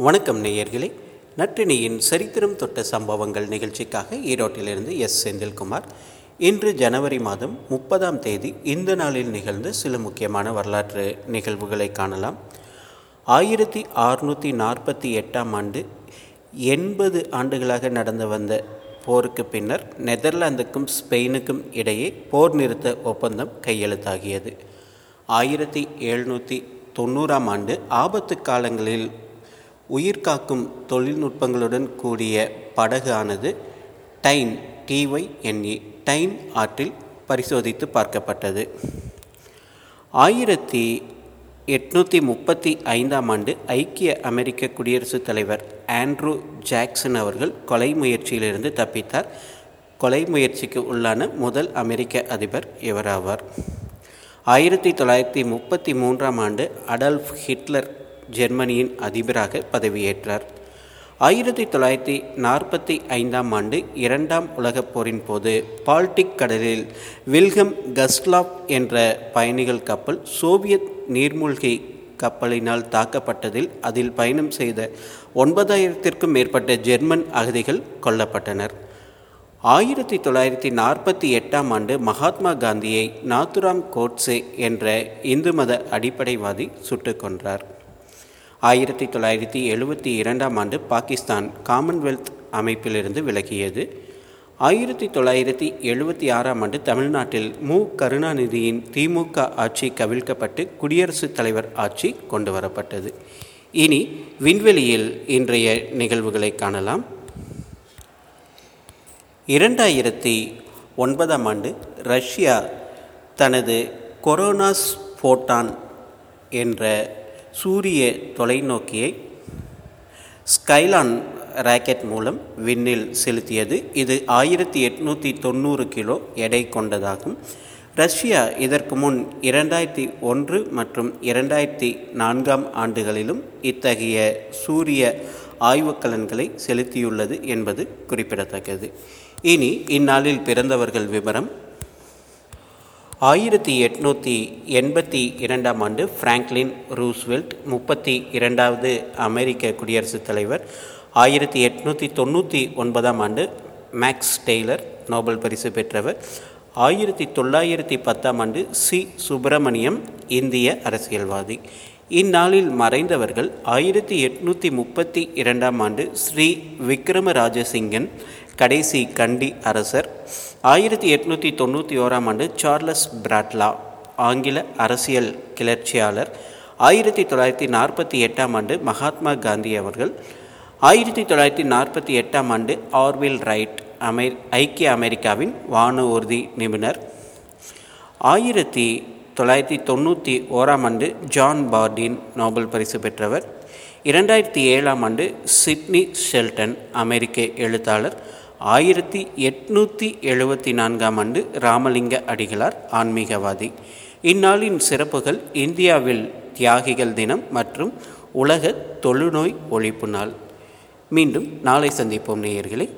வணக்கம் நேயர்களே. நற்றினியின் சரித்திரம் தொட்ட சம்பவங்கள் நிகழ்ச்சிக்காக ஈரோட்டிலிருந்து எஸ். செந்தில்குமார். இன்று ஜனவரி மாதம் முப்பதாம் தேதி இந்த நாளில் நிகழ்ந்த சில முக்கியமான வரலாற்று நிகழ்வுகளை காணலாம். ஆயிரத்தி அறுநூற்றி நாற்பத்தி எட்டாம் ஆண்டு எண்பது ஆண்டுகளாக நடந்து வந்த போருக்கு பின்னர் நெதர்லாந்துக்கும் ஸ்பெயினுக்கும் இடையே போர் நிறுத்த ஒப்பந்தம் கையெழுத்தாகியது. ஆயிரத்தி எழுநூற்றி தொண்ணூறாம் ஆண்டு ஆபத்து காலங்களில் உயிர்காக்கும் தொழில்நுட்பங்களுடன் கூடிய படகு ஆனது டைன் டிஒய்என்இ டைன் ஆற்றில் பரிசோதித்து பார்க்கப்பட்டது. ஆயிரத்தி எட்நூற்றி முப்பத்தி ஐந்தாம் ஆண்டு ஐக்கிய அமெரிக்க குடியரசுத் தலைவர் ஆண்ட்ரூ ஜாக்சன் அவர்கள் கொலை முயற்சியிலிருந்து தப்பித்தார். கொலை முயற்சிக்கு உள்ளான முதல் அமெரிக்க அதிபர் இவராவார். ஆயிரத்தி தொள்ளாயிரத்தி முப்பத்தி மூன்றாம் ஆண்டு அடல்ஃப் ஹிட்லர் ஜெர்மனியின் அதிபராக பதவியேற்றார். ஆயிரத்தி தொள்ளாயிரத்தி நாற்பத்தி ஐந்தாம் ஆண்டு இரண்டாம் உலகப் போரின் போது பால்டிக் கடலில் வில்கம் கஸ்லாப் என்ற பயணிகள் கப்பல் சோவியத் நீர்மூழ்கி கப்பலினால் தாக்கப்பட்டதில் அதில் பயணம் செய்த ஒன்பதாயிரத்திற்கும் மேற்பட்ட ஜெர்மன் அகதிகள் கொல்லப்பட்டனர். ஆயிரத்தி தொள்ளாயிரத்தி நாற்பத்தி எட்டாம் ஆண்டு மகாத்மா காந்தியை நாத்துராம் கோட்ஸே என்ற இந்து மத அடிப்படைவாதி சுட்டுக் கொன்றார். ஆயிரத்தி தொள்ளாயிரத்தி எழுபத்தி இரண்டாம் ஆண்டு பாகிஸ்தான் காமன்வெல்த் அமைப்பிலிருந்து விலகியது. ஆயிரத்தி தொள்ளாயிரத்தி எழுபத்தி ஆறாம் ஆண்டு தமிழ்நாட்டில் மு. கருணாநிதியின் திமுக ஆட்சி கவிழ்க்கப்பட்டு குடியரசுத் தலைவர் ஆட்சி கொண்டு வரப்பட்டது இனி விண்வெளியில் இன்றைய நிகழ்வுகளை காணலாம். இரண்டாயிரத்தி ஒன்பதாம் ஆண்டு ரஷ்யா தனது கொரோனாஸ் போட்டான் என்ற சூரிய தொலைநோக்கியை ஸ்கைலான் ராக்கெட் மூலம் விண்ணில் செலுத்தியது. இது ஆயிரத்தி எட்நூற்றி தொண்ணூறு கிலோ எடை கொண்டதாகும். ரஷ்யா இதற்கு முன் இரண்டாயிரத்தி ஒன்று மற்றும் இரண்டாயிரத்தி நான்காம் ஆண்டுகளிலும் இத்தகைய சூரிய ஆய்வுக்கலன்களை செலுத்தியுள்ளது என்பது குறிப்பிடத்தக்கது. இனி இந்நாளில் பிறந்தவர்கள் விவரம் ஆயிரத்தி எட்நூற்றி எண்பத்தி இரண்டாம் ஆண்டு ஃப்ராங்க்லின் ரூஸ்வெல்ட் முப்பத்தி இரண்டாவது அமெரிக்க குடியரசுத் தலைவர். ஆயிரத்தி எட்நூற்றி தொண்ணூற்றி ஒன்பதாம் ஆண்டு மேக்ஸ் டெய்லர் நோபல் பரிசு பெற்றவர். ஆயிரத்தி தொள்ளாயிரத்தி பத்தாம் ஆண்டு சி சுப்பிரமணியம் இந்திய அரசியல்வாதி. இந்நாளில் மறைந்தவர்கள் ஆயிரத்தி எட்நூற்றி முப்பத்தி இரண்டாம் ஆண்டு ஸ்ரீ விக்ரமராஜசிங்கன் கடைசி கண்டி அரசர். ஆயிரத்தி எட்நூற்றி தொண்ணூற்றி ஓராம் ஆண்டு சார்லஸ் பிராட்லா ஆங்கில அரசியல் கிளர்ச்சியாளர். ஆயிரத்தி தொள்ளாயிரத்தி நாற்பத்தி எட்டாம் ஆண்டு மகாத்மா காந்தி அவர்கள். ஆயிரத்தி தொள்ளாயிரத்தி நாற்பத்தி எட்டாம் ஆண்டு ஆர்வில் ரைட் அமெ ஐக்கிய அமெரிக்காவின் வான ஊர்தி நிபுணர். ஆயிரத்தி தொள்ளாயிரத்தி தொண்ணூற்றி ஓராம் ஆண்டு ஜான் பார்டின் நோபல் பரிசு பெற்றவர். இரண்டாயிரத்தி ஏழாம் ஆண்டு சிட்னி ஷெல்டன் அமெரிக்க எழுத்தாளர். ஆயிரத்தி எட்நூற்றி எழுபத்தி நான்காம் ஆண்டு ராமலிங்க அடிகளார் ஆன்மீகவாதி. இந்நாளின் சிறப்புகள் இந்தியாவில் தியாகிகள் தினம் மற்றும் உலக தொழுநோய் ஒழிப்பு நாள். மீண்டும் நாளை சந்திப்போம் நேயர்களே.